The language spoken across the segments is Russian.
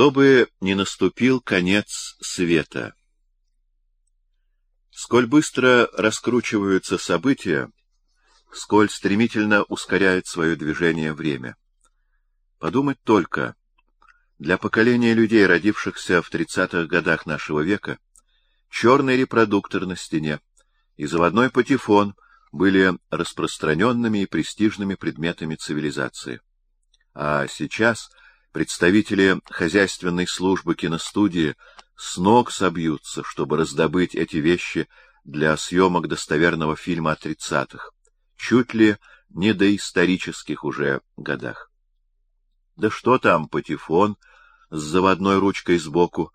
Чтобы не наступил конец света. Сколь быстро раскручиваются события, сколь стремительно ускоряет свое движение время. Подумать только, для поколения людей, родившихся в 30-х годах нашего века, черный репродуктор на стене и заводной патефон были распространенными и престижными предметами цивилизации. А сейчас представители хозяйственной службы киностудии с ног собьются, чтобы раздобыть эти вещи для съемок достоверного фильма о тридцатых, чуть ли не доисторических уже годах. Да что там, патефон с заводной ручкой сбоку,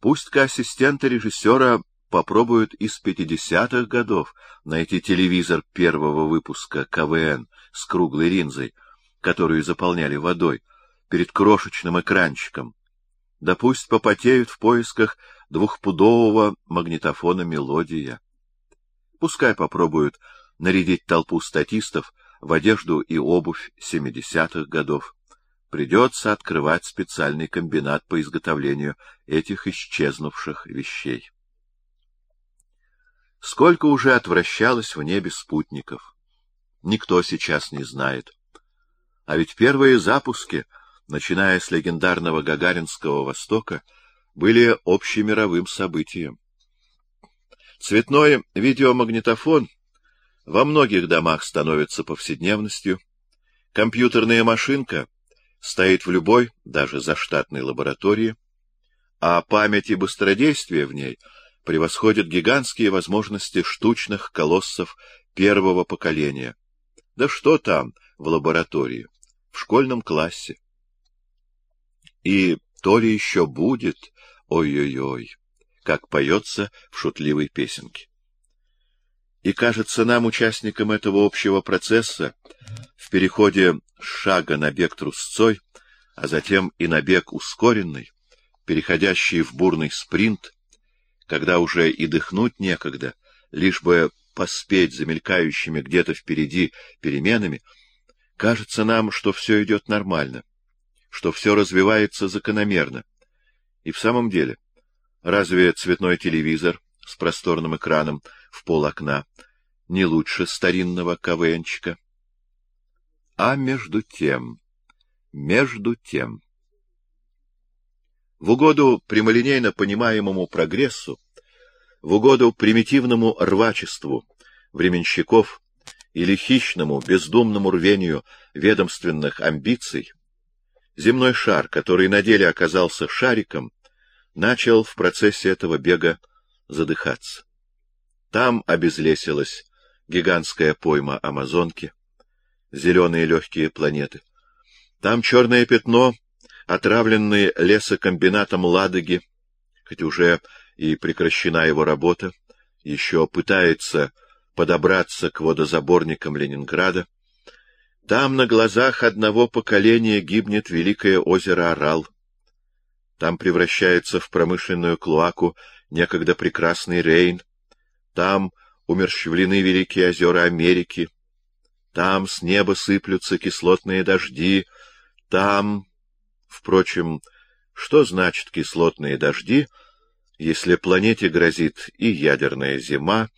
пусть-ка ассистенты режиссера попробуют из пятидесятых годов найти телевизор первого выпуска КВН с круглой линзой, которую заполняли водой, перед крошечным экранчиком. Да пусть попотеют в поисках двухпудового магнитофона «Мелодия». Пускай попробуют нарядить толпу статистов в одежду и обувь семидесятых годов. Придется открывать специальный комбинат по изготовлению этих исчезнувших вещей. Сколько уже отвращалось в небе спутников, никто сейчас не знает. А ведь первые запуски, начиная с легендарного Гагаринского Востока, были общемировым событием. Цветной видеомагнитофон во многих домах становится повседневностью. Компьютерная машинка стоит в любой, даже заштатной лаборатории, а память и быстродействие в ней превосходят гигантские возможности штучных колоссов первого поколения. Да что там в лаборатории, в школьном классе. И то ли еще будет, ой-ой-ой, как поется в шутливой песенке. И кажется нам, участникам этого общего процесса, в переходе с шага на бег трусцой, а затем и на бег ускоренный, переходящий в бурный спринт, когда уже и дыхнуть некогда, лишь бы поспеть за мелькающими где-то впереди переменами, кажется нам, что все идет нормально, что все развивается закономерно. И в самом деле, разве цветной телевизор с просторным экраном в пол окна не лучше старинного КВНчика? А между тем, между тем... В угоду прямолинейно понимаемому прогрессу, в угоду примитивному рвачеству временщиков или хищному, бездумному рвению ведомственных амбиций, земной шар, который на деле оказался шариком, начал в процессе этого бега задыхаться. Там обезлесилась гигантская пойма Амазонки, зеленые легкие планеты. Там черное пятно, отравленные лесокомбинатом Ладоги, хоть уже и прекращена его работа, еще пытается подобраться к водозаборникам Ленинграда. Там на глазах одного поколения гибнет великое озеро Орал. Там превращается в промышленную клоаку некогда прекрасный Рейн. Там умерщвлены великие озера Америки. Там с неба сыплются кислотные дожди. Там... Впрочем, что значит кислотные дожди, если планете грозит и ядерная зима,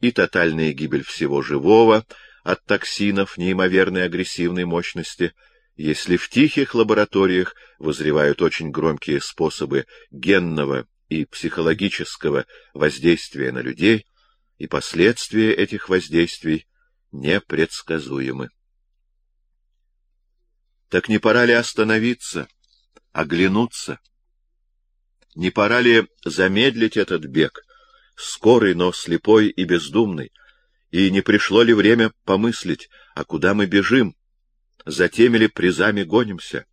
и тотальная гибель всего живого от токсинов неимоверной агрессивной мощности, если в тихих лабораториях возревают очень громкие способы генного и психологического воздействия на людей, и последствия этих воздействий непредсказуемы. Так не пора ли остановиться, оглянуться? Не пора ли замедлить этот бег, скорый, но слепой и бездумный, и не пришло ли время помыслить, а куда мы бежим, за теми ли призами гонимся?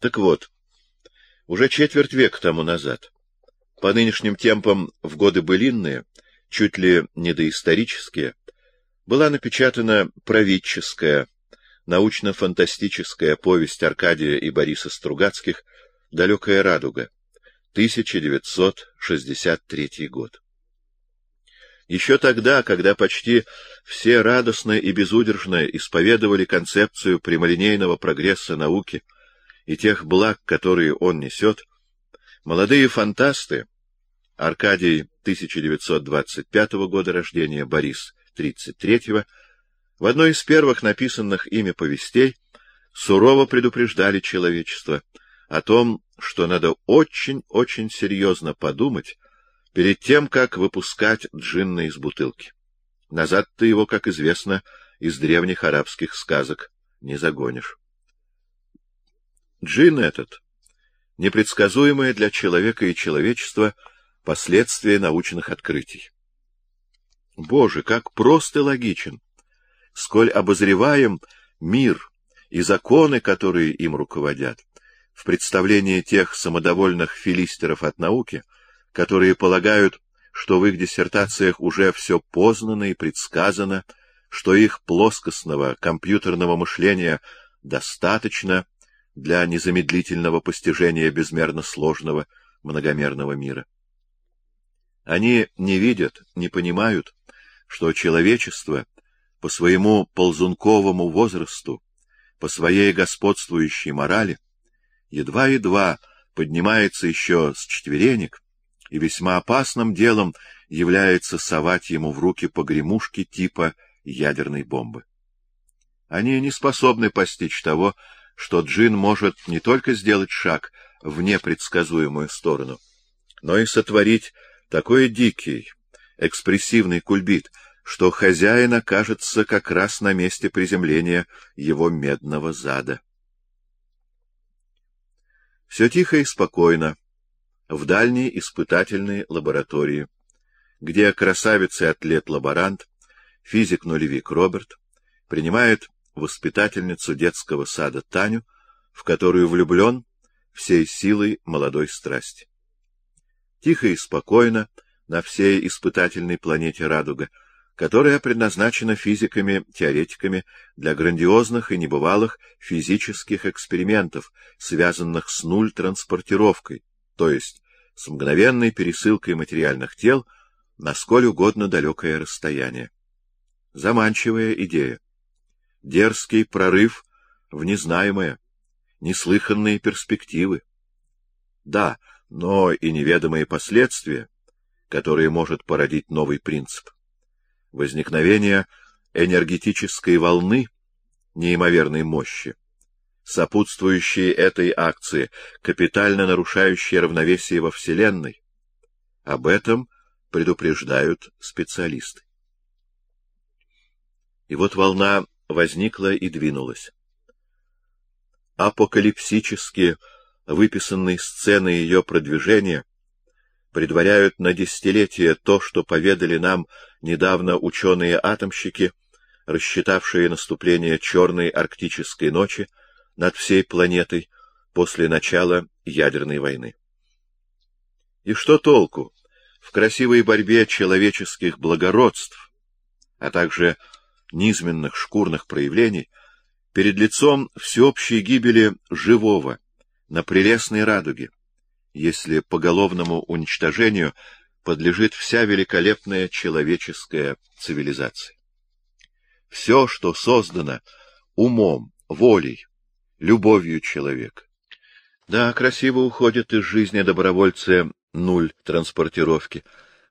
Так вот, уже четверть века тому назад, по нынешним темпам в годы былинные, чуть ли не доисторические, была напечатана правительская, научно-фантастическая повесть Аркадия и Бориса Стругацких «Далекая радуга», 1963 год. Еще тогда, когда почти все радостно и безудержно исповедовали концепцию прямолинейного прогресса науки, и тех благ, которые он несет, молодые фантасты, Аркадий 1925 года рождения, Борис 33 в одной из первых написанных ими повестей сурово предупреждали человечество о том, что надо очень-очень серьезно подумать перед тем, как выпускать джинна из бутылки. Назад ты его, как известно, из древних арабских сказок не загонишь. Джин этот — непредсказуемое для человека и человечества последствие научных открытий. Боже, как прост и логичен! Сколь обозреваем мир и законы, которые им руководят, в представлении тех самодовольных филистеров от науки, которые полагают, что в их диссертациях уже все познано и предсказано, что их плоскостного компьютерного мышления достаточно для незамедлительного постижения безмерно сложного многомерного мира. Они не видят, не понимают, что человечество по своему ползунковому возрасту, по своей господствующей морали, едва-едва поднимается еще с четверенек, и весьма опасным делом является совать ему в руки погремушки типа ядерной бомбы. Они не способны постичь того, что Джин может не только сделать шаг в непредсказуемую сторону, но и сотворить такой дикий, экспрессивный кульбит, что хозяин окажется как раз на месте приземления его медного зада. Все тихо и спокойно, в дальней испытательной лаборатории, где красавица-атлет-лаборант, физик-нулевик Роберт, принимает воспитательницу детского сада Таню, в которую влюблен всей силой молодой страсти. Тихо и спокойно на всей испытательной планете Радуга, которая предназначена физиками-теоретиками для грандиозных и небывалых физических экспериментов, связанных с нуль-транспортировкой, то есть с мгновенной пересылкой материальных тел на сколь угодно далекое расстояние. Заманчивая идея. Дерзкий прорыв в незнаемое, неслыханные перспективы. Да, но и неведомые последствия, которые может породить новый принцип. Возникновение энергетической волны неимоверной мощи, сопутствующие этой акции, капитально нарушающие равновесие во Вселенной. Об этом предупреждают специалисты. И вот волна возникла и двинулась. Апокалипсически выписанные сцены ее продвижения предваряют на десятилетия то, что поведали нам недавно ученые-атомщики, рассчитавшие наступление черной арктической ночи над всей планетой после начала ядерной войны. И что толку в красивой борьбе человеческих благородств, а также низменных шкурных проявлений, перед лицом всеобщей гибели живого на прелестной радуге, если поголовному уничтожению подлежит вся великолепная человеческая цивилизация. Все, что создано умом, волей, любовью человека. Да, красиво уходит из жизни добровольцы нуль транспортировки,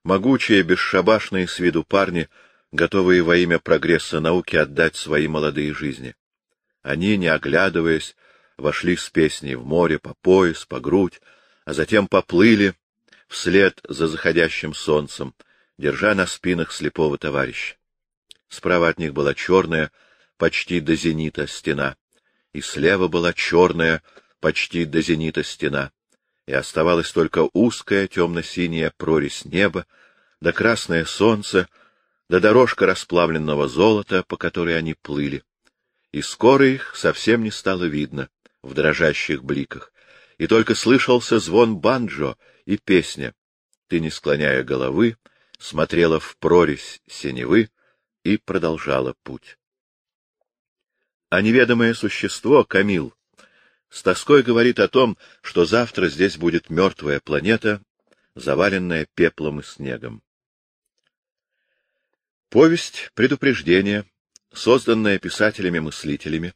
могучие, бесшабашные с виду парни — готовые во имя прогресса науки отдать свои молодые жизни. Они, не оглядываясь, вошли с песней в море по пояс, по грудь, а затем поплыли вслед за заходящим солнцем, держа на спинах слепого товарища. Справа от них была черная, почти до зенита, стена, и слева была черная, почти до зенита стена, и оставалась только узкая темно-синяя прорезь неба, да красное солнце — да дорожка расплавленного золота, по которой они плыли. И скоро их совсем не стало видно в дрожащих бликах, и только слышался звон банджо и песня. Ты, не склоняя головы, смотрела в прорезь синевы и продолжала путь. А неведомое существо, Камил, с тоской говорит о том, что завтра здесь будет мертвая планета, заваленная пеплом и снегом. Повесть «Предупреждение», созданная писателями-мыслителями,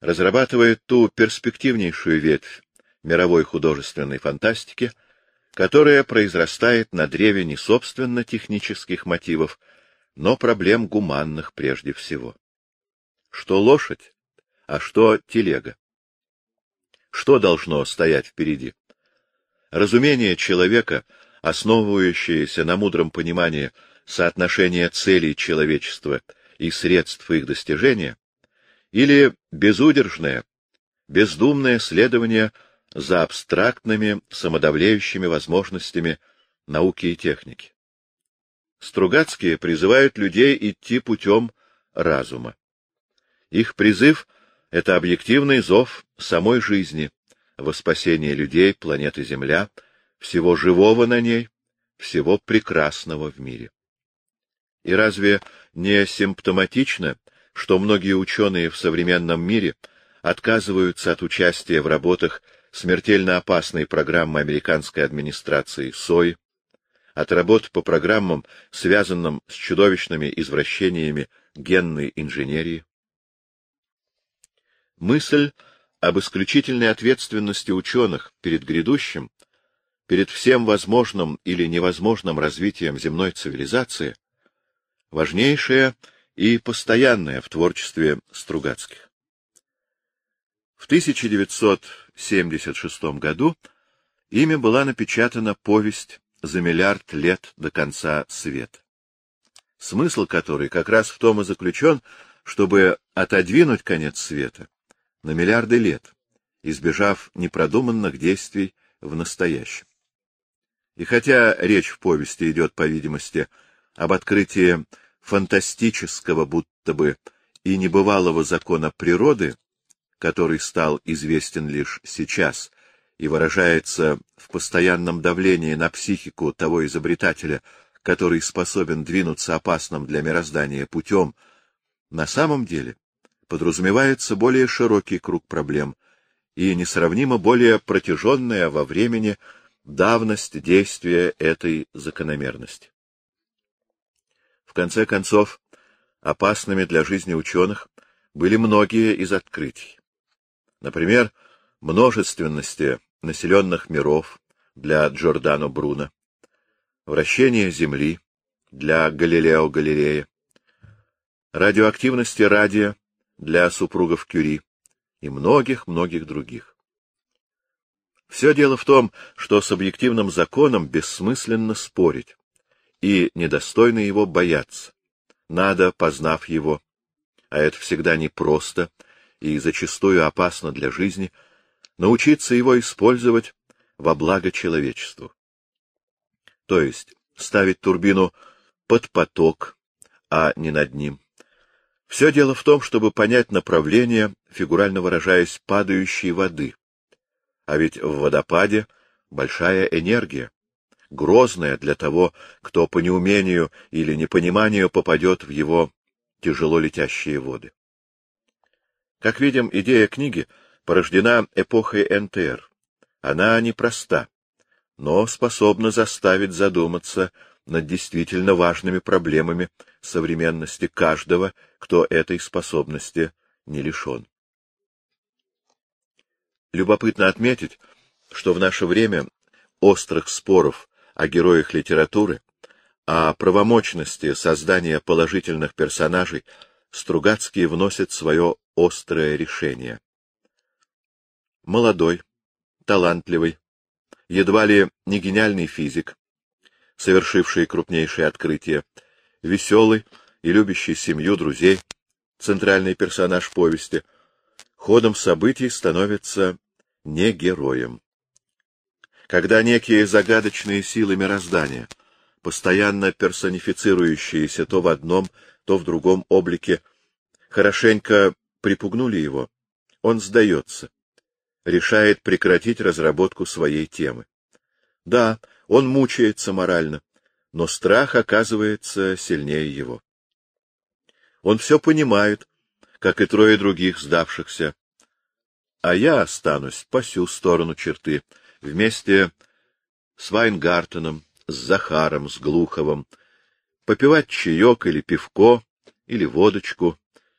разрабатывает ту перспективнейшую ветвь мировой художественной фантастики, которая произрастает на древе не собственно технических мотивов, но проблем гуманных прежде всего. Что лошадь, а что телега? Что должно стоять впереди? Разумение человека, основывающееся на мудром понимании соотношения целей человечества и средств их достижения, или безудержное, бездумное следование за абстрактными, самодавлеющими возможностями науки и техники. Стругацкие призывают людей идти путем разума. Их призыв — это объективный зов самой жизни, во спасение людей, планеты Земля, всего живого на ней, всего прекрасного в мире. И разве не симптоматично, что многие ученые в современном мире отказываются от участия в работах смертельно опасной программы американской администрации СОИ, от работ по программам, связанным с чудовищными извращениями генной инженерии. Мысль об исключительной ответственности ученых перед грядущим, перед всем возможным или невозможным развитием земной цивилизации, важнейшая и постоянная в творчестве Стругацких. В 1976 году ими была напечатана повесть «За миллиард лет до конца света», смысл которой как раз в том и заключен, чтобы отодвинуть конец света на миллиарды лет, избежав непродуманных действий в настоящем. И хотя речь в повести идет, по видимости, об открытии фантастического будто бы и небывалого закона природы, который стал известен лишь сейчас и выражается в постоянном давлении на психику того изобретателя, который способен двинуться опасным для мироздания путем, на самом деле подразумевается более широкий круг проблем и несравнимо более протяженная во времени давность действия этой закономерности. В конце концов, опасными для жизни ученых были многие из открытий. Например, множественности населенных миров для Джордано Бруно, вращение Земли для Галилео Галилея, радиоактивности радия для супругов Кюри и многих-многих других. Все дело в том, что с объективным законом бессмысленно спорить, и недостойно его бояться. Надо, познав его, а это всегда непросто и зачастую опасно для жизни, научиться его использовать во благо человечеству. То есть ставить турбину под поток, а не над ним. Все дело в том, чтобы понять направление, фигурально выражаясь, падающей воды. А ведь в водопаде большая энергия, грозная для того, кто по неумению или непониманию попадет в его тяжело летящие воды. Как видим, идея книги порождена эпохой НТР. Она непроста, но способна заставить задуматься над действительно важными проблемами современности каждого, кто этой способности не лишен. Любопытно отметить, что в наше время острых споров о героях литературы, о правомочности создания положительных персонажей Стругацкий вносит свое острое решение. Молодой, талантливый, едва ли не гениальный физик, совершивший крупнейшие открытия, веселый и любящий семью, друзей, центральный персонаж повести, ходом событий становится не героем. Когда некие загадочные силы мироздания, постоянно персонифицирующиеся то в одном, то в другом облике, хорошенько припугнули его, он сдается, решает прекратить разработку своей темы. Да, он мучается морально, но страх оказывается сильнее его. Он все понимает, как и трое других сдавшихся, а я останусь по сю сторону черты, вместе с Вайнгартеном, с Захаром, с Глуховым, попивать чаек или пивко, или водочку,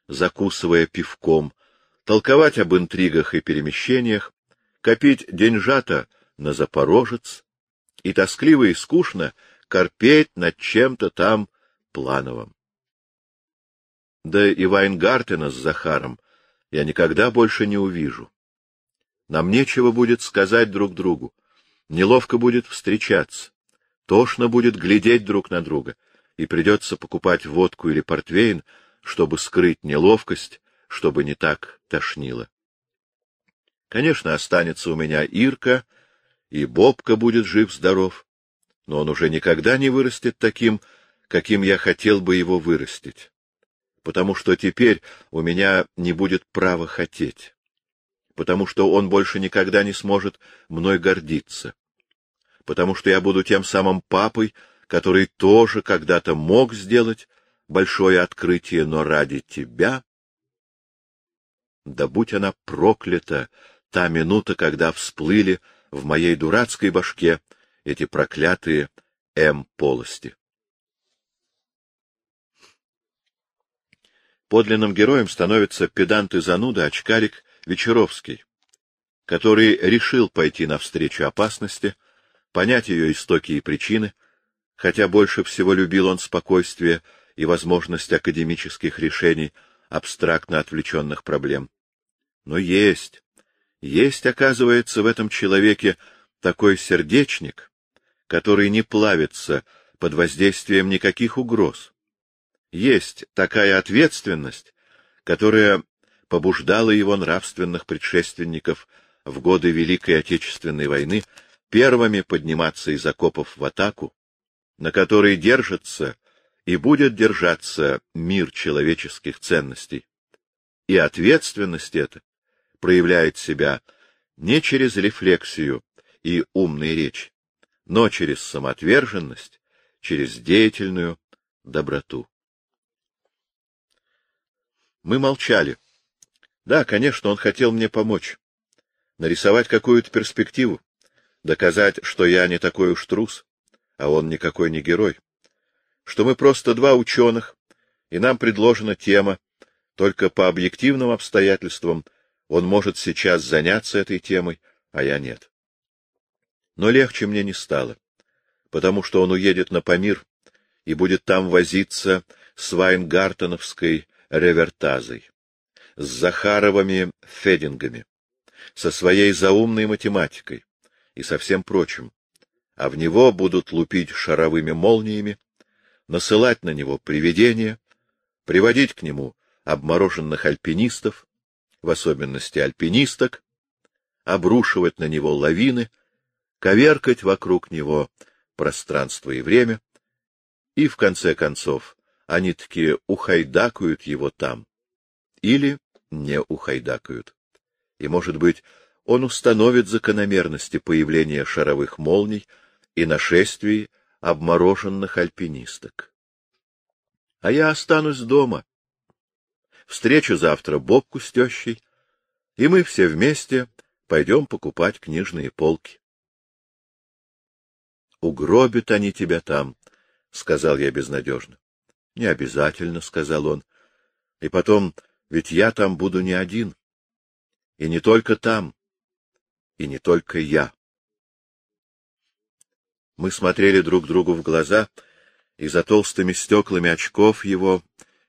закусывая пивком, толковать об интригах и перемещениях, копить деньжата на Запорожец и тоскливо и скучно корпеть над чем-то там плановым. Да и Вайнгартена с Захаром я никогда больше не увижу. Нам нечего будет сказать друг другу, неловко будет встречаться, тошно будет глядеть друг на друга, и придется покупать водку или портвейн, чтобы скрыть неловкость, чтобы не так тошнило. Конечно, останется у меня Ирка, и Бобка будет жив-здоров, но он уже никогда не вырастет таким, каким я хотел бы его вырастить, потому что теперь у меня не будет права хотеть, потому что он больше никогда не сможет мной гордиться, потому что я буду тем самым папой, который тоже когда-то мог сделать большое открытие, но ради тебя... Да будь она проклята, та минута, когда всплыли в моей дурацкой башке эти проклятые М-полости. Подлинным героем становится педант и зануда очкарик Вечеровский, который решил пойти навстречу опасности, понять ее истоки и причины, хотя больше всего любил он спокойствие и возможность академических решений абстрактно отвлеченных проблем. Но есть, есть, оказывается, в этом человеке такой сердечник, который не плавится под воздействием никаких угроз. Есть такая ответственность, которая побуждала его нравственных предшественников в годы Великой Отечественной войны первыми подниматься из окопов в атаку, на которой держится и будет держаться мир человеческих ценностей. И ответственность эта проявляет себя не через рефлексию и умные речи, но через самоотверженность, через деятельную доброту. Мы молчали. Да, конечно, он хотел мне помочь. Нарисовать какую-то перспективу. Доказать, что я не такой уж трус, а он никакой не герой. Что мы просто два ученых, и нам предложена тема, только по объективным обстоятельствам он может сейчас заняться этой темой, а я нет. Но легче мне не стало, потому что он уедет на Памир и будет там возиться с Вайнгартеновской ревертазой, с Захаровыми федингами, со своей заумной математикой и со всем прочим, а в него будут лупить шаровыми молниями, насылать на него привидения, приводить к нему обмороженных альпинистов, в особенности альпинисток, обрушивать на него лавины, коверкать вокруг него пространство и время, и, в конце концов, они таки ухайдакают его там. Или не ухайдакают. И, может быть, он установит закономерности появления шаровых молний и нашествий обмороженных альпинисток. А я останусь дома. Встречу завтра Бобку с тещей, и мы все вместе пойдем покупать книжные полки. — Угробят они тебя там, — сказал я безнадежно. — Не обязательно, — сказал он. — И потом, ведь я там буду не один. И не только там. И не только я. Мы смотрели друг другу в глаза, и за толстыми стеклами очков его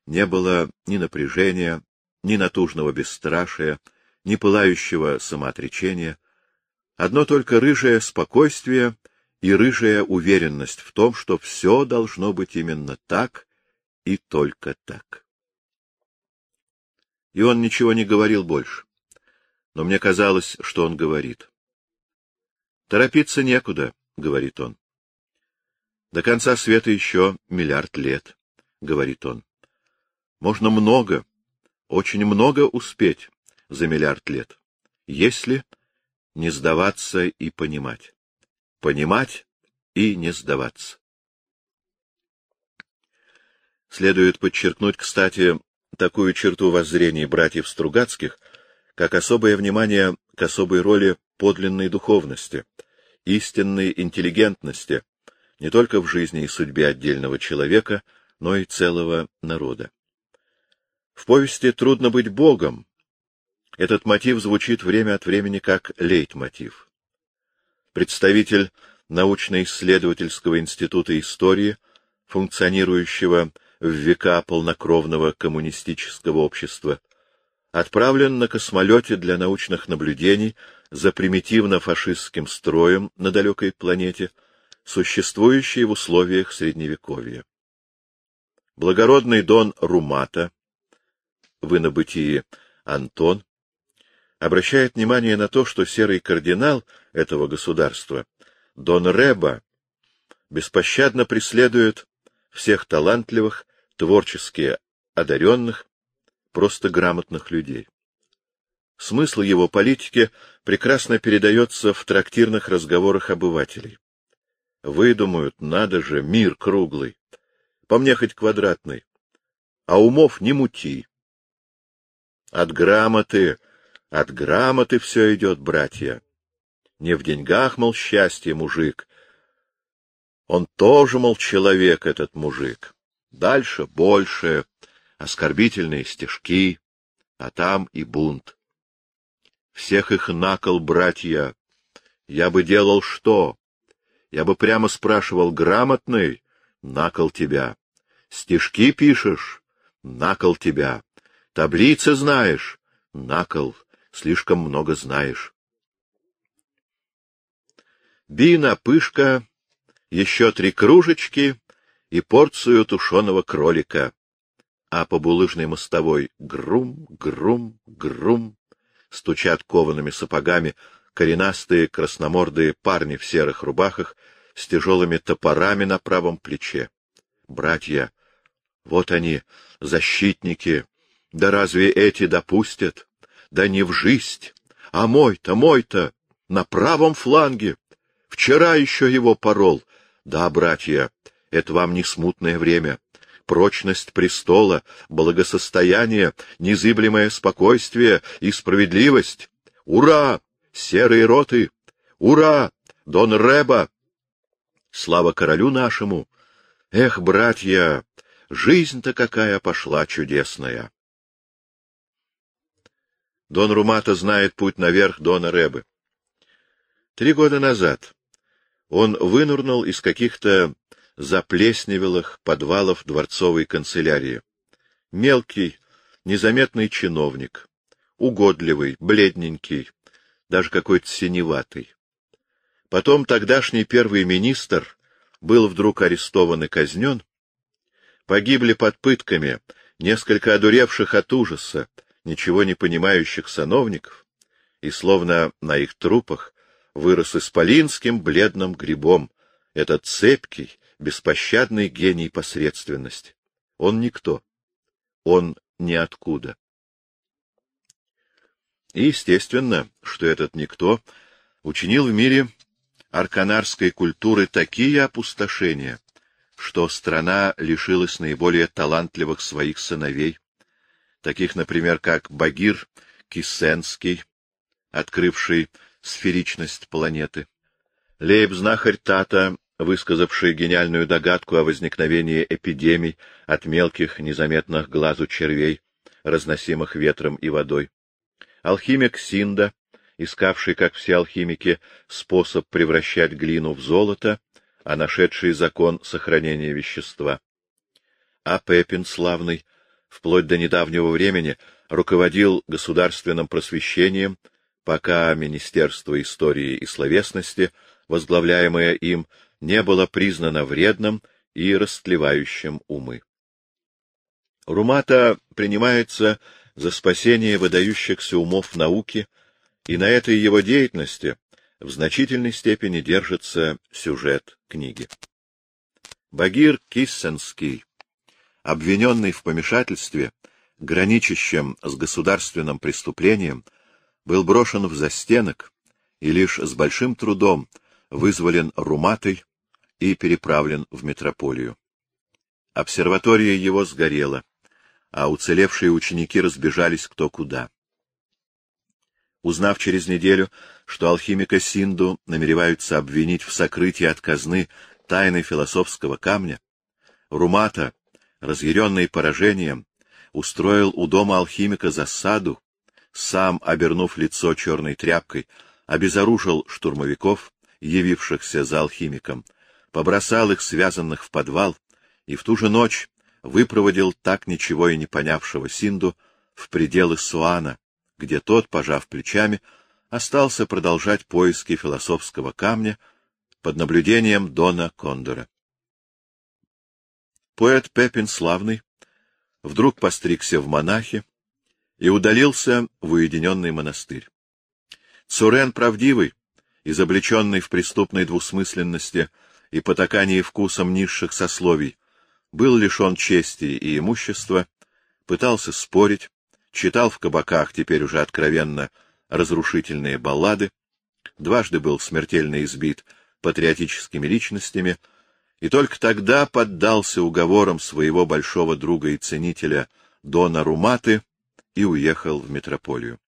не было ни напряжения, ни натужного бесстрашия, ни пылающего самоотречения. Одно только рыжее спокойствие и рыжая уверенность в том, что все должно быть именно так и только так. И он ничего не говорил больше, но мне казалось, что он говорит. «Торопиться некуда», — говорит он. «До конца света еще миллиард лет», — говорит он. «Можно много, очень много успеть за миллиард лет, если не сдаваться и понимать понимать и не сдаваться. Следует подчеркнуть, кстати, такую черту воззрений братьев Стругацких, как особое внимание к особой роли подлинной духовности, истинной интеллигентности, не только в жизни и судьбе отдельного человека, но и целого народа. В повести «Трудно быть Богом» Этот мотив звучит время от времени как лейтмотив. Представитель научно-исследовательского института истории, функционирующего в века полнокровного коммунистического общества, отправлен на космолете для научных наблюдений за примитивно-фашистским строем на далекой планете, существующей в условиях Средневековья. Благородный Дон Румата, в инобытии Антон, обращает внимание на то, что серый кардинал этого государства, Дон Реба, беспощадно преследует всех талантливых, творчески одаренных, просто грамотных людей. Смысл его политики прекрасно передается в трактирных разговорах обывателей. Выдумают, надо же, мир круглый, по мне хоть квадратный, а умов не мути. От грамоты, от грамоты все идет, братья. Не в деньгах, мол, счастье, мужик. Он тоже, мол, человек, этот мужик. Дальше больше, оскорбительные стежки, а там и бунт. Всех их накол, братья. Я бы делал что? Я бы прямо спрашивал, грамотный? Накол тебя. Стишки пишешь? Накол тебя. Таблицы знаешь? Накол. Слишком много знаешь. Бина, пышка, еще три кружечки и порцию тушеного кролика а по булыжной мостовой грум, грум, грум стучат коваными сапогами коренастые красномордые парни в серых рубахах с тяжелыми топорами на правом плече. Братья, вот они, защитники, да разве эти допустят? Да не в жизнь, а мой-то, мой-то, на правом фланге. Вчера еще его порол. Да, братья, это вам не смутное время прочность престола, благосостояние, незыблемое спокойствие и справедливость. Ура! Серые роты! Ура! Дон Реба! Слава королю нашему! Эх, братья, жизнь-то какая пошла чудесная! Дон Румата знает путь наверх Дона Ребы. Три года назад он вынурнул из каких-то заплесневелых подвалов дворцовой канцелярии. Мелкий, незаметный чиновник, угодливый, бледненький, даже какой-то синеватый. Потом тогдашний первый министр был вдруг арестован и казнен. Погибли под пытками несколько одуревших от ужаса, ничего не понимающих сановников, и словно на их трупах вырос исполинским бледным грибом этот цепкий, беспощадный гений посредственности. Он никто. Он ниоткуда. И естественно, что этот никто учинил в мире арканарской культуры такие опустошения, что страна лишилась наиболее талантливых своих сыновей, таких, например, как Багир Кисенский, открывший сферичность планеты, лейб-знахарь Тата высказавший гениальную догадку о возникновении эпидемий от мелких, незаметных глазу червей, разносимых ветром и водой. Алхимик Синда, искавший, как все алхимики, способ превращать глину в золото, а нашедший закон сохранения вещества. А Пепин славный, вплоть до недавнего времени, руководил государственным просвещением, пока Министерство истории и словесности, возглавляемое им, не было признано вредным и растлевающим умы. Румата принимается за спасение выдающихся умов науки, и на этой его деятельности в значительной степени держится сюжет книги. Багир Киссенский, обвиненный в помешательстве, граничащем с государственным преступлением, был брошен в застенок и лишь с большим трудом вызволен Руматой и переправлен в метрополию. Обсерватория его сгорела, а уцелевшие ученики разбежались кто куда. Узнав через неделю, что алхимика Синду намереваются обвинить в сокрытии от казны тайны философского камня, Румата, разъяренный поражением, устроил у дома алхимика засаду, сам, обернув лицо черной тряпкой, обезоружил штурмовиков, явившихся за алхимиком, побросал их связанных в подвал и в ту же ночь выпроводил так ничего и не понявшего Синду в пределы Суана, где тот, пожав плечами, остался продолжать поиски философского камня под наблюдением Дона Кондора. Поэт Пепин Славный вдруг постригся в монахи и удалился в уединенный монастырь. Цурен правдивый, изобличенный в преступной двусмысленности и потакании вкусом низших сословий, был лишен чести и имущества, пытался спорить, читал в кабаках теперь уже откровенно разрушительные баллады, дважды был смертельно избит патриотическими личностями, и только тогда поддался уговорам своего большого друга и ценителя Дона Руматы и уехал в метрополию.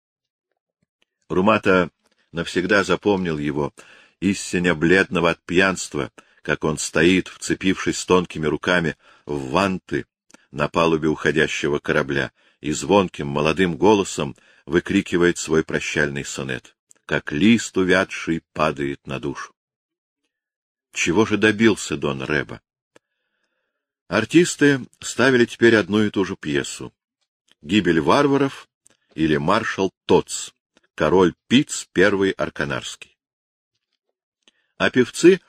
Румата навсегда запомнил его, истинно бледного от пьянства, как он стоит, вцепившись тонкими руками в ванты на палубе уходящего корабля, и звонким молодым голосом выкрикивает свой прощальный сонет, как лист увядший падает на душу. Чего же добился Дон Рэба? Артисты ставили теперь одну и ту же пьесу. «Гибель варваров» или «Маршал Тоц», король Пиц первый Арканарский. А певцы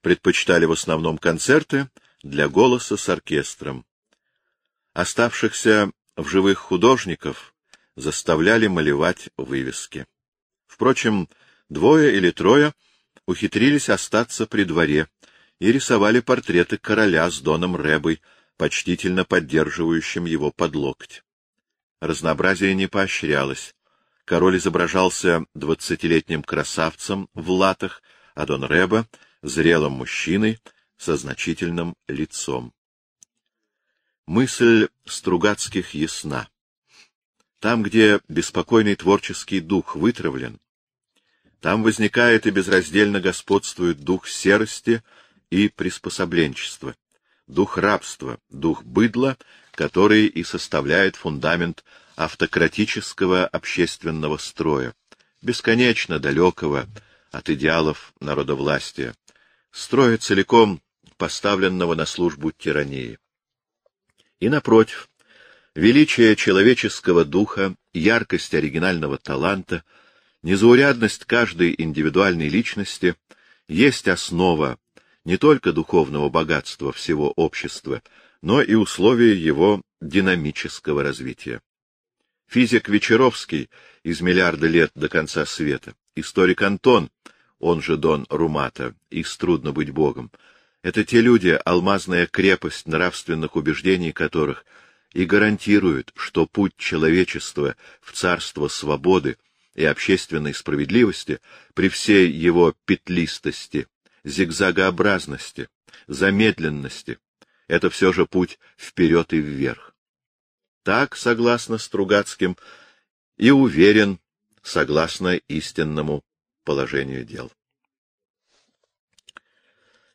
предпочитали в основном концерты для голоса с оркестром. Оставшихся в живых художников заставляли малевать вывески. Впрочем, двое или трое ухитрились остаться при дворе и рисовали портреты короля с Доном Рэбой, почтительно поддерживающим его под локоть. Разнообразие не поощрялось. Король изображался двадцатилетним красавцем в латах, а Дон Рэба — зрелым мужчиной со значительным лицом. Мысль Стругацких ясна. Там, где беспокойный творческий дух вытравлен, там возникает и безраздельно господствует дух серости и приспособленчества, дух рабства, дух быдла, который и составляет фундамент автократического общественного строя, бесконечно далекого от идеалов народовластия, строя целиком поставленного на службу тирании. И, напротив, величие человеческого духа, яркость оригинального таланта, незаурядность каждой индивидуальной личности есть основа не только духовного богатства всего общества, но и условия его динамического развития. Физик Вечеровский из «Миллиарда лет до конца света», историк Антон, он же Дон Румата, из «Трудно быть Богом», это те люди, алмазная крепость нравственных убеждений которых и гарантирует, что путь человечества в царство свободы и общественной справедливости при всей его петлистости, зигзагообразности, замедленности — это все же путь вперед и вверх. Так, согласно Стругацким, и уверен, согласно истинному положению дел.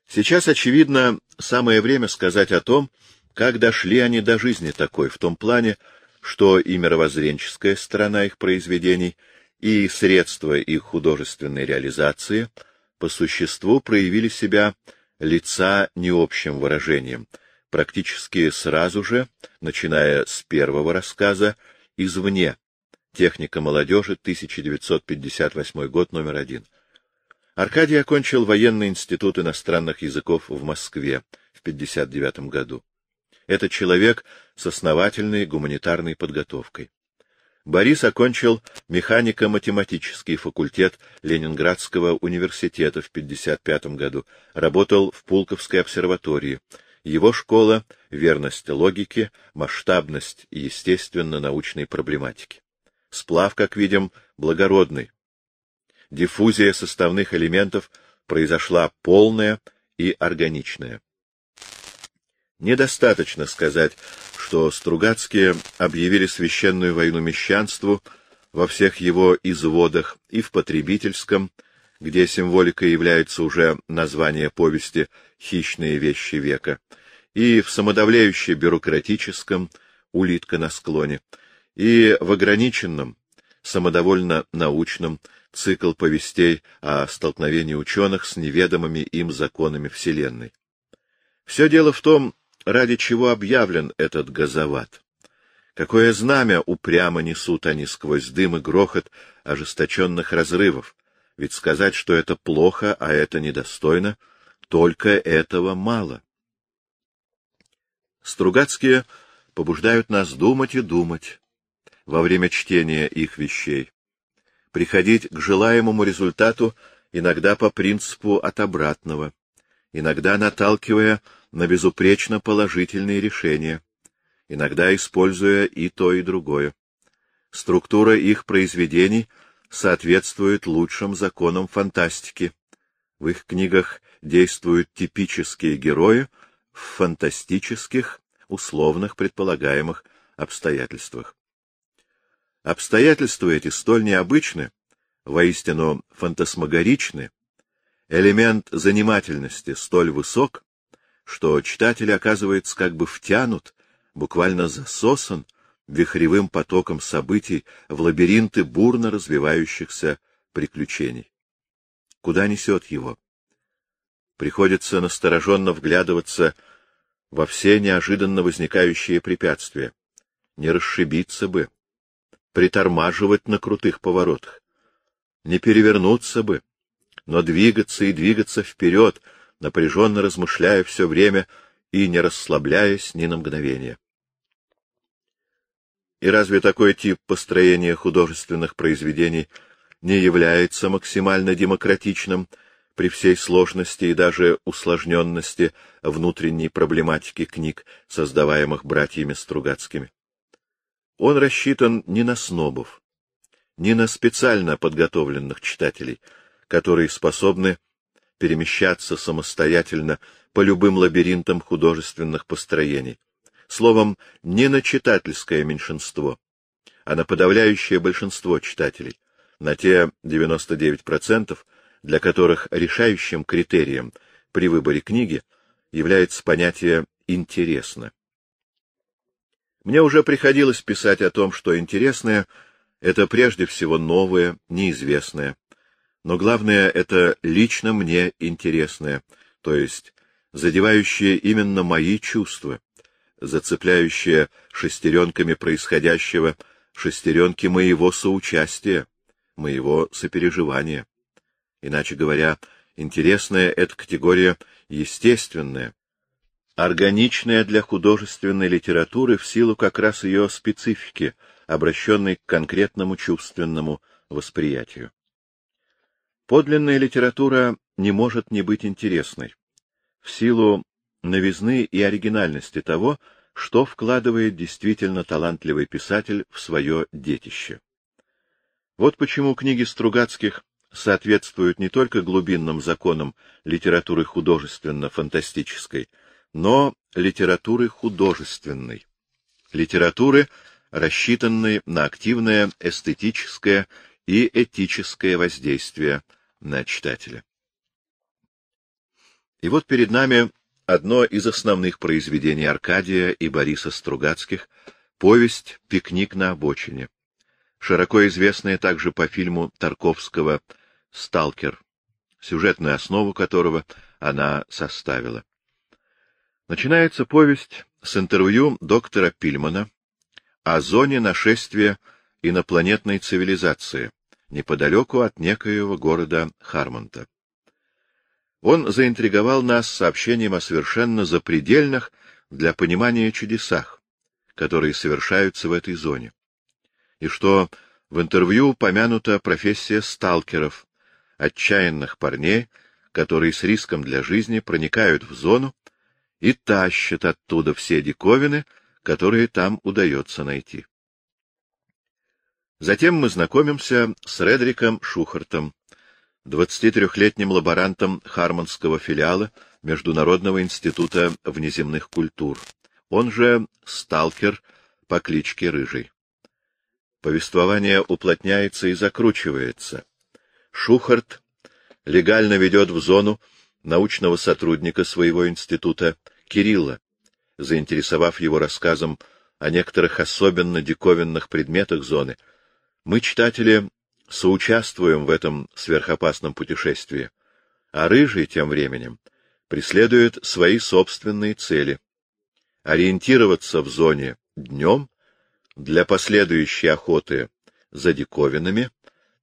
Сейчас, очевидно, самое время сказать о том, как дошли они до жизни такой, в том плане, что и мировоззренческая сторона их произведений, и средства их художественной реализации по существу проявили себя лица необщим выражением, практически сразу же, начиная с первого рассказа, извне. Техника молодежи, 1958 год, номер один. Аркадий окончил военный институт иностранных языков в Москве в 1959 году. Это человек с основательной гуманитарной подготовкой. Борис окончил механико-математический факультет Ленинградского университета в 1955 году, работал в Пулковской обсерватории, его школа — верность логике, масштабность естественно-научной проблематики. Сплав, как видим, благородный. Диффузия составных элементов произошла полная и органичная. Недостаточно сказать, что Стругацкие объявили священную войну мещанству во всех его изводах и в потребительском, где символика является уже название повести «Хищные вещи века», и в самодавляюще бюрократическом «Улитка на склоне», и в ограниченном, самодовольно научным, цикл повестей о столкновении ученых с неведомыми им законами Вселенной. Все дело в том, ради чего объявлен этот газоват. Какое знамя упрямо несут они сквозь дым и грохот ожесточенных разрывов, ведь сказать, что это плохо, а это недостойно, только этого мало. Стругацкие побуждают нас думать и думать во время чтения их вещей, приходить к желаемому результату иногда по принципу от обратного, иногда наталкивая на безупречно положительные решения, иногда используя и то, и другое. Структура их произведений соответствует лучшим законам фантастики. В их книгах действуют типические герои в фантастических, условных предполагаемых обстоятельствах. Обстоятельства эти столь необычны, воистину фантасмагоричны, элемент занимательности столь высок, что читатель оказывается как бы втянут, буквально засосан вихревым потоком событий в лабиринты бурно развивающихся приключений. Куда несет его? Приходится настороженно вглядываться во все неожиданно возникающие препятствия. Не расшибиться бы, притормаживать на крутых поворотах, не перевернуться бы, но двигаться и двигаться вперед, напряженно размышляя все время и не расслабляясь ни на мгновение. И разве такой тип построения художественных произведений не является максимально демократичным при всей сложности и даже усложненности внутренней проблематики книг, создаваемых братьями Стругацкими? Он рассчитан не на снобов, не на специально подготовленных читателей, которые способны перемещаться самостоятельно по любым лабиринтам художественных построений. Словом, не на читательское меньшинство, а на подавляющее большинство читателей, на те 99%, для которых решающим критерием при выборе книги является понятие «интересно». Мне уже приходилось писать о том, что интересное — это прежде всего новое, неизвестное. Но главное — это лично мне интересное, то есть задевающее именно мои чувства, зацепляющее шестеренками происходящего шестеренки моего соучастия, моего сопереживания. Иначе говоря, интересная — это категория естественная, органичная для художественной литературы в силу как раз ее специфики, обращенной к конкретному чувственному восприятию. Подлинная литература не может не быть интересной, в силу новизны и оригинальности того, что вкладывает действительно талантливый писатель в свое детище. Вот почему книги Стругацких соответствуют не только глубинным законам литературы художественно-фантастической, но литературы художественной, литературы, рассчитанной на активное эстетическое и этическое воздействие на читателя. И вот перед нами одно из основных произведений Аркадия и Бориса Стругацких — повесть «Пикник на обочине», широко известная также по фильму Тарковского «Сталкер», сюжетную основу которого она составила. Начинается повесть с интервью доктора Пильмана о зоне нашествия инопланетной цивилизации неподалеку от некоего города Хармонта. Он заинтриговал нас сообщением о совершенно запредельных для понимания чудесах, которые совершаются в этой зоне, и что в интервью упомянута профессия сталкеров, отчаянных парней, которые с риском для жизни проникают в зону и тащат оттуда все диковины, которые там удается найти. Затем мы знакомимся с Редриком Шухартом, 23-летним лаборантом Хармонского филиала Международного института внеземных культур, он же сталкер по кличке Рыжий. Повествование уплотняется и закручивается. Шухарт легально ведет в зону научного сотрудника своего института Кирилла, заинтересовав его рассказом о некоторых особенно диковинных предметах зоны, Мы, читатели, соучаствуем в этом сверхопасном путешествии, а Рыжий тем временем преследует свои собственные цели. Ориентироваться в зоне днем для последующей охоты за диковинами,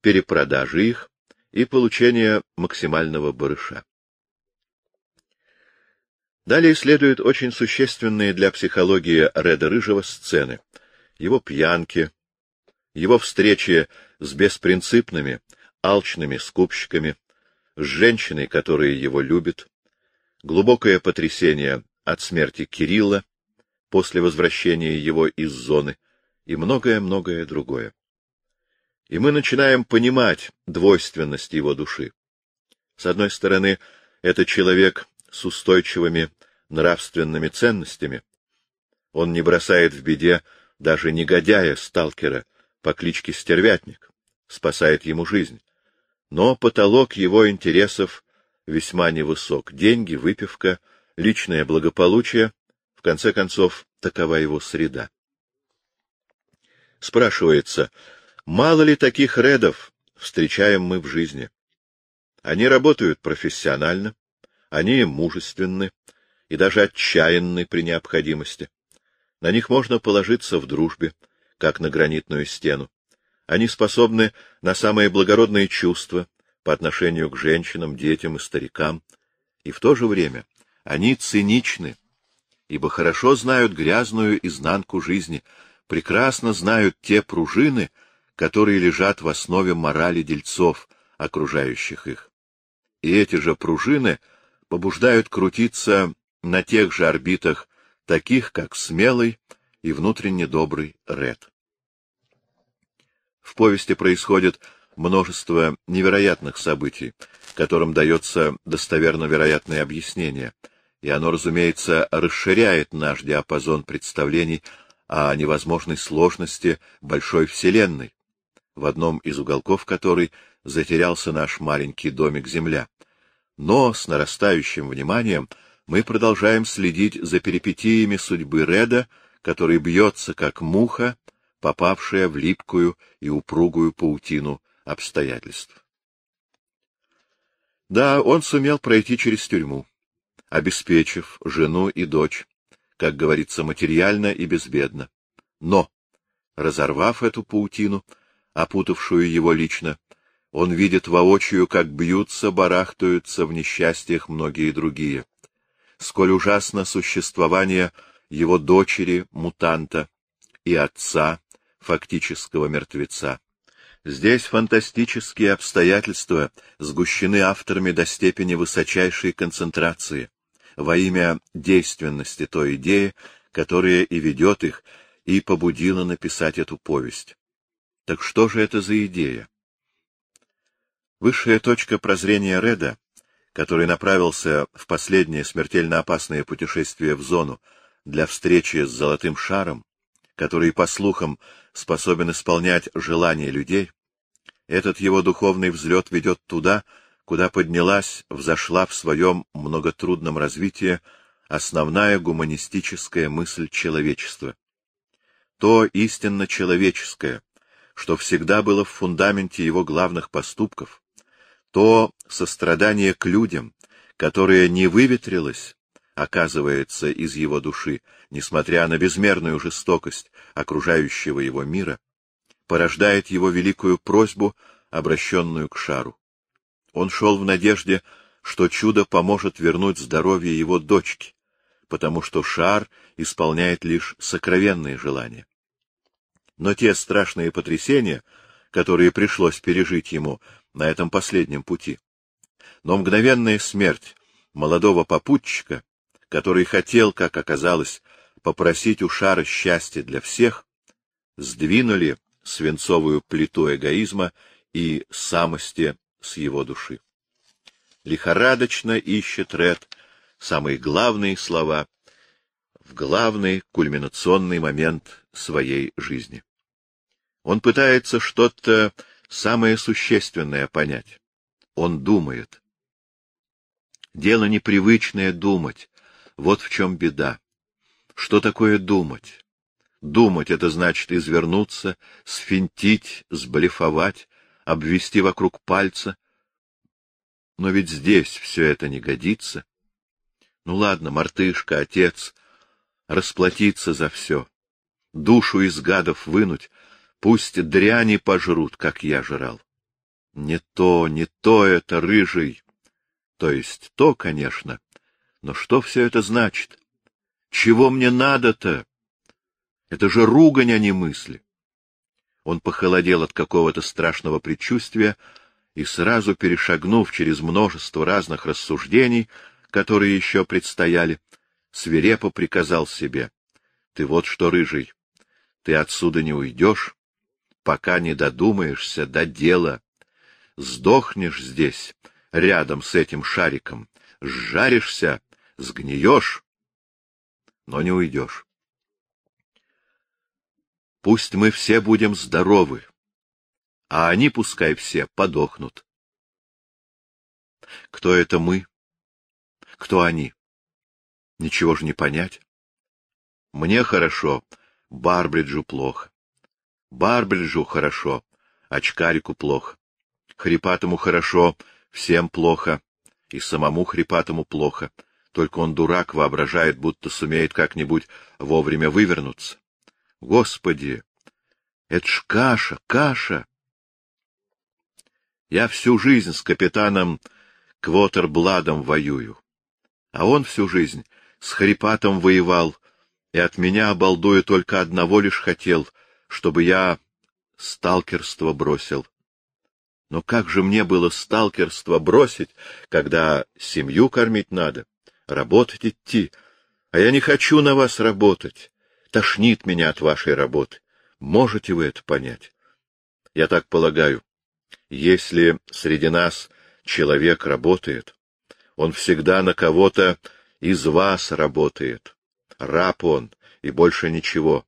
перепродажи их и получения максимального барыша. Далее следуют очень существенные для психологии Реда Рыжего сцены. Его пьянки, его встречи с беспринципными, алчными скупщиками, с женщиной, которая его любит, глубокое потрясение от смерти Кирилла после возвращения его из зоны и многое-многое другое. И мы начинаем понимать двойственность его души. С одной стороны, это человек с устойчивыми нравственными ценностями. Он не бросает в беде даже негодяя-сталкера по кличке Стервятник, спасает ему жизнь. Но потолок его интересов весьма невысок. Деньги, выпивка, личное благополучие — в конце концов, такова его среда. Спрашивается, мало ли таких редов встречаем мы в жизни? Они работают профессионально, они мужественны и даже отчаянны при необходимости. На них можно положиться в дружбе, как на гранитную стену. Они способны на самые благородные чувства по отношению к женщинам, детям и старикам, и в то же время они циничны, ибо хорошо знают грязную изнанку жизни, прекрасно знают те пружины, которые лежат в основе морали дельцов, окружающих их. И эти же пружины — побуждают крутиться на тех же орбитах, таких как смелый и внутренне добрый Ред. В повести происходит множество невероятных событий, которым дается достоверно вероятное объяснение, и оно, разумеется, расширяет наш диапазон представлений о невозможной сложности большой Вселенной, в одном из уголков которой затерялся наш маленький домик-Земля — но с нарастающим вниманием мы продолжаем следить за перипетиями судьбы Реда, который бьется, как муха, попавшая в липкую и упругую паутину обстоятельств. Да, он сумел пройти через тюрьму, обеспечив жену и дочь, как говорится, материально и безбедно. Но, разорвав эту паутину, опутавшую его лично, он видит воочию, как бьются, барахтаются в несчастьях многие другие. Сколь ужасно существование его дочери, мутанта, и отца, фактического мертвеца. Здесь фантастические обстоятельства сгущены авторами до степени высочайшей концентрации во имя действенности той идеи, которая и ведет их, и побудила написать эту повесть. Так что же это за идея? Высшая точка прозрения Реда, который направился в последнее смертельно опасное путешествие в зону для встречи с золотым шаром, который, по слухам, способен исполнять желания людей, этот его духовный взлет ведет туда, куда поднялась, взошла в своем многотрудном развитии основная гуманистическая мысль человечества. То истинно человеческое, что всегда было в фундаменте его главных поступков, то сострадание к людям, которое не выветрилось, оказывается, из его души, несмотря на безмерную жестокость окружающего его мира, порождает его великую просьбу, обращенную к шару. Он шел в надежде, что чудо поможет вернуть здоровье его дочки, потому что шар исполняет лишь сокровенные желания. Но те страшные потрясения, которые пришлось пережить ему, на этом последнем пути. Но мгновенная смерть молодого попутчика, который хотел, как оказалось, попросить у шара счастья для всех, сдвинули свинцовую плиту эгоизма и самости с его души. Лихорадочно ищет Ред самые главные слова в главный кульминационный момент своей жизни. Он пытается что-то самое существенное понять. Он думает. Дело непривычное думать. Вот в чем беда. Что такое думать? Думать — это значит извернуться, сфинтить, сблефовать, обвести вокруг пальца. Но ведь здесь все это не годится. Ну ладно, мартышка, отец, расплатиться за все, душу из гадов вынуть, пусть дряни пожрут, как я жрал. Не то, не то это, рыжий. То есть то, конечно. Но что все это значит? Чего мне надо-то? Это же ругань, а не мысли. Он похолодел от какого-то страшного предчувствия и, сразу перешагнув через множество разных рассуждений, которые еще предстояли, свирепо приказал себе. — Ты вот что, рыжий, ты отсюда не уйдешь, пока не додумаешься до дела. Сдохнешь здесь, рядом с этим шариком, сжаришься, сгниешь, но не уйдешь. Пусть мы все будем здоровы, а они пускай все подохнут. Кто это мы? Кто они? Ничего же не понять. Мне хорошо, Барбриджу плохо. Барбриджу хорошо, очкарику плохо. Хрипатому хорошо, всем плохо, и самому хрипатому плохо. Только он дурак, воображает, будто сумеет как-нибудь вовремя вывернуться. Господи! Это ж каша, каша! Я всю жизнь с капитаном Квотербладом воюю, а он всю жизнь с Хрипатом воевал, и от меня, обалдуя, только одного лишь хотел, чтобы я сталкерство бросил. Но как же мне было сталкерство бросить, когда семью кормить надо, работать идти, а я не хочу на вас работать, тошнит меня от вашей работы. Можете вы это понять? Я так полагаю, если среди нас человек работает, он всегда на кого-то из вас работает. Раб он, и больше ничего.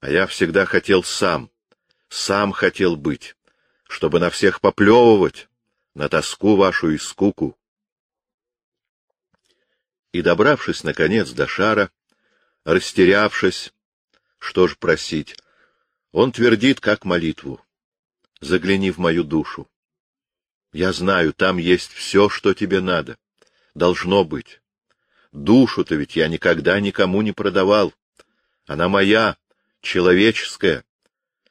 А я всегда хотел сам, сам хотел быть, чтобы на всех поплевывать, на тоску вашу и скуку. И, добравшись, наконец, до шара, растерявшись, что ж просить, он твердит, как молитву. Загляни в мою душу. Я знаю, там есть все, что тебе надо. Должно быть. Душу-то ведь я никогда никому не продавал. Она моя, человеческая.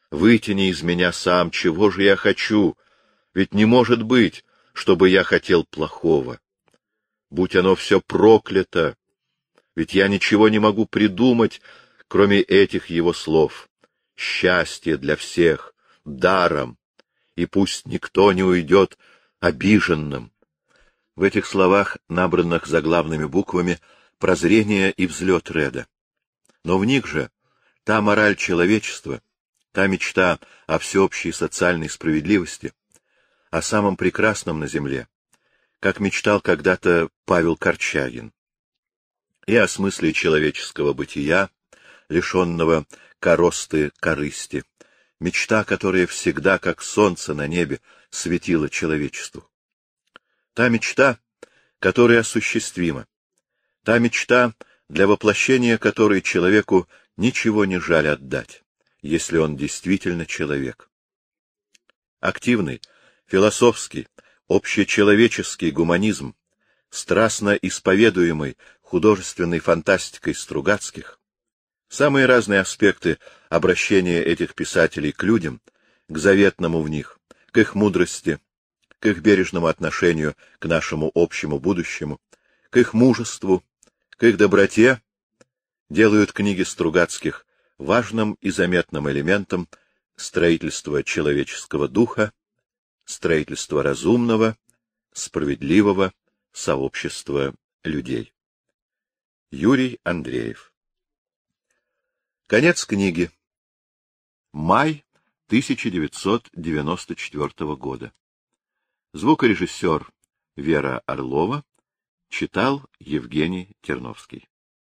Вытяни из меня сам, чего же я хочу. Ведь не может быть, чтобы я хотел плохого. Будь оно все проклято. Ведь я ничего не могу придумать, кроме этих его слов. Счастье для всех, даром, и пусть никто не уйдет обиженным. В этих словах, набранных заглавными буквами, прозрение и взлет Реда. Но в них же та мораль человечества, та мечта о всеобщей социальной справедливости, о самом прекрасном на земле, как мечтал когда-то Павел Корчагин, и о смысле человеческого бытия, лишенного коросты корысти, мечта, которая всегда, как солнце на небе, светила человечеству. Та мечта, которая осуществима. Та мечта, для воплощения которой человеку ничего не жаль отдать, если он действительно человек. Активный, философский, общечеловеческий гуманизм, страстно исповедуемый художественной фантастикой Стругацких, самые разные аспекты обращения этих писателей к людям, к заветному в них, к их мудрости, к их бережному отношению к нашему общему будущему, к их мужеству, к их доброте, делают книги Стругацких важным и заметным элементом строительства человеческого духа, строительства разумного, справедливого сообщества людей. Юрий Андреев Конец книги. Май 1994 года. Звукорежиссер Вера Орлова читал Евгений Терновский.